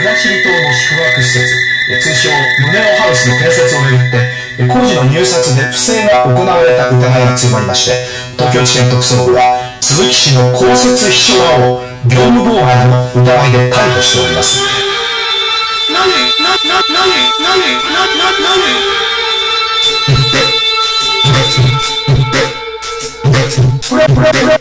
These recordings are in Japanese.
倉尻島の宿泊施設通称宗男ハウスの建設をめぐって工事の入札で不正が行われた疑いが強まりまして東京地検特捜部は鈴木氏の公設秘書らを業務妨害の疑いで逮捕しております。何？な、な、何？何？な、な、何？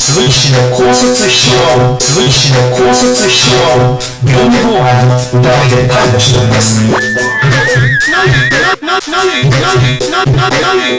鈴木氏の公設秘書らを鈴木氏の公設秘書らを業務妨害の疑いで逮捕しております何な、な、何何な、な、何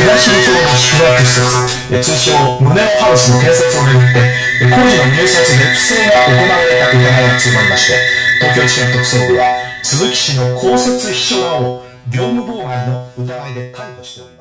東町の宿泊施設、通称、胸のハウスの建設を巡って、工事の入札で不正が行われた疑いが強まりまして、東京地検特捜部は、鈴木氏の公設秘書らを業務妨害の疑いで逮捕しております。